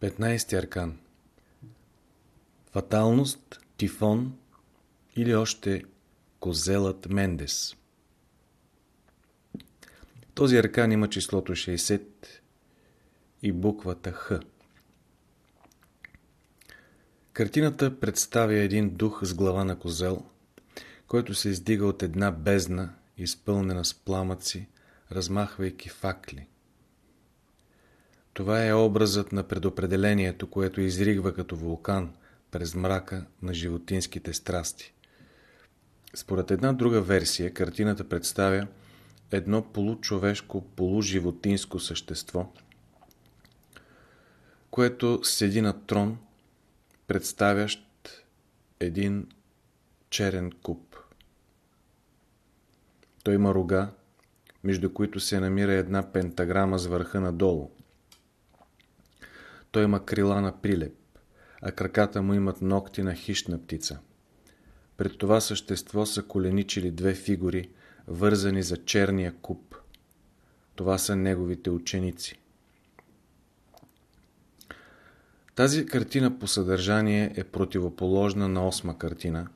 15 аркан Фаталност, Тифон или още Козелът Мендес Този аркан има числото 60 и буквата Х. Картината представя един дух с глава на козел, който се издига от една бездна, изпълнена с пламъци, размахвайки факли. Това е образът на предопределението, което изригва като вулкан през мрака на животинските страсти. Според една друга версия, картината представя едно получовешко, полуживотинско същество, което седи на трон, представящ един черен куп. Той има рога, между които се намира една пентаграма с върха надолу. Той има крила на прилеп, а краката му имат ногти на хищна птица. Пред това същество са коленичили две фигури, вързани за черния куп. Това са неговите ученици. Тази картина по съдържание е противоположна на осма картина,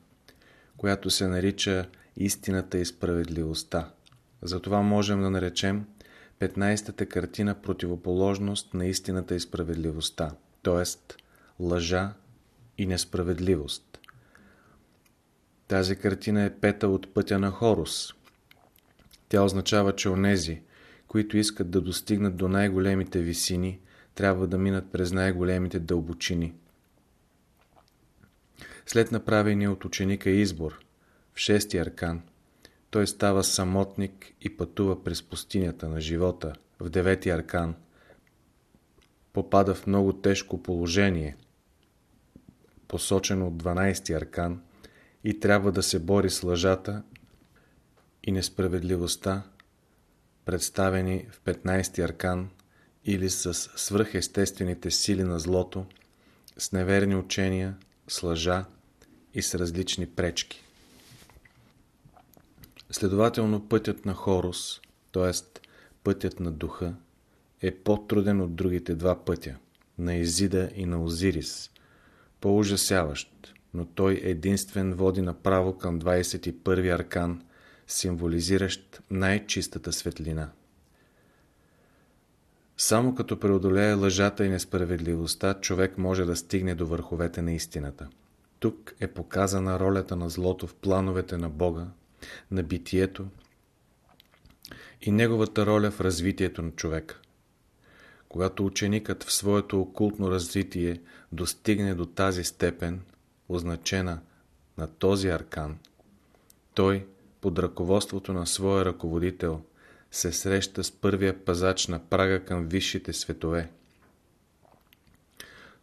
която се нарича Истината и справедливостта. Затова можем да наречем 15-та картина противоположност на истината и справедливостта, т.е. лъжа и несправедливост. Тази картина е пета от пътя на Хорус. Тя означава, че онези, които искат да достигнат до най-големите висини, трябва да минат през най-големите дълбочини. След направения от ученика избор в шести аркан – той става самотник и пътува през пустинята на живота в девети аркан. Попада в много тежко положение, посочено от 12 аркан и трябва да се бори с лъжата и несправедливостта, представени в 15 аркан или с свръхестествените сили на злото, с неверни учения, с лъжа и с различни пречки. Следователно пътят на Хорус, т.е. пътят на духа, е по-труден от другите два пътя, на Езида и на Озирис, по-ужасяващ, но той единствен води направо към 21 аркан, символизиращ най-чистата светлина. Само като преодолее лъжата и несправедливостта, човек може да стигне до върховете на истината. Тук е показана ролята на злото в плановете на Бога, на битието и неговата роля в развитието на човека. Когато ученикът в своето окултно развитие достигне до тази степен, означена на този аркан, той, под ръководството на своя ръководител, се среща с първия пазач на прага към висшите светове.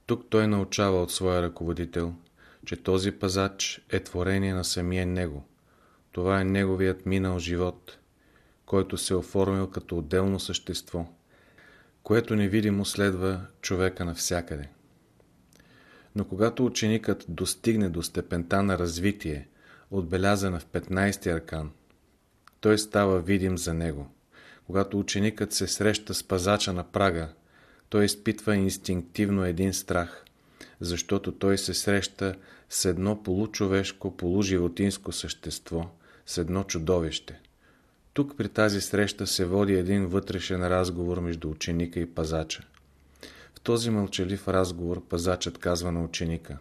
Тук той научава от своя ръководител, че този пазач е творение на самия него. Това е неговият минал живот, който се оформил като отделно същество, което невидимо следва човека навсякъде. Но когато ученикът достигне до степента на развитие, отбелязана в 15 аркан, той става видим за него. Когато ученикът се среща с пазача на прага, той изпитва инстинктивно един страх, защото той се среща с едно получовешко, полуживотинско същество – с едно чудовище. Тук при тази среща се води един вътрешен разговор между ученика и пазача. В този мълчалив разговор пазачът казва на ученика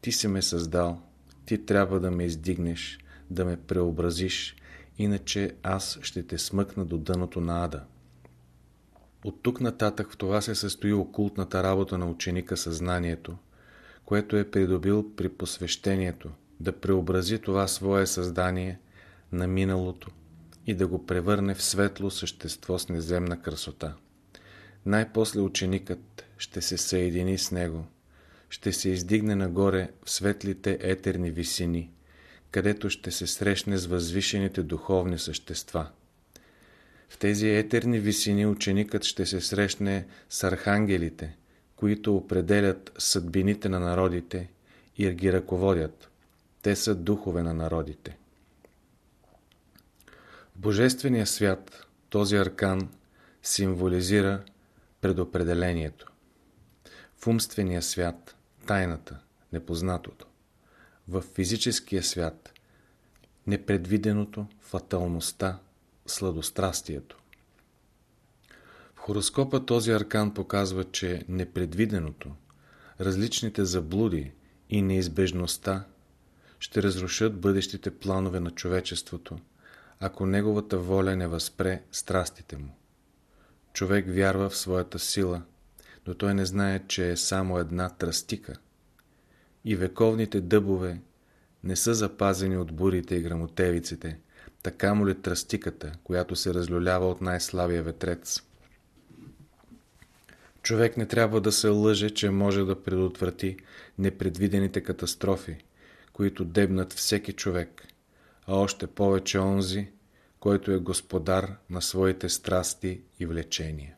Ти си ме създал, ти трябва да ме издигнеш, да ме преобразиш, иначе аз ще те смъкна до дъното на ада. От тук нататък в това се състои окултната работа на ученика съзнанието, което е придобил при посвещението – да преобрази това свое създание на миналото и да го превърне в светло същество с неземна красота. Най-после ученикът ще се съедини с него, ще се издигне нагоре в светлите етерни висини, където ще се срещне с възвишените духовни същества. В тези етерни висини ученикът ще се срещне с архангелите, които определят съдбините на народите и ги ръководят. Те са духове на народите. В Божествения свят този аркан символизира предопределението. в умствения свят тайната, непознатото, в физическия свят непредвиденото, фаталността, сладострастието. В хороскопа този аркан показва, че непредвиденото, различните заблуди и неизбежността ще разрушат бъдещите планове на човечеството, ако неговата воля не възпре страстите му. Човек вярва в своята сила, но той не знае, че е само една тръстика. И вековните дъбове не са запазени от бурите и грамотевиците, така му ли тръстиката, която се разлюлява от най-слабия ветрец. Човек не трябва да се лъже, че може да предотврати непредвидените катастрофи, които дебнат всеки човек, а още повече онзи, който е господар на своите страсти и влечения.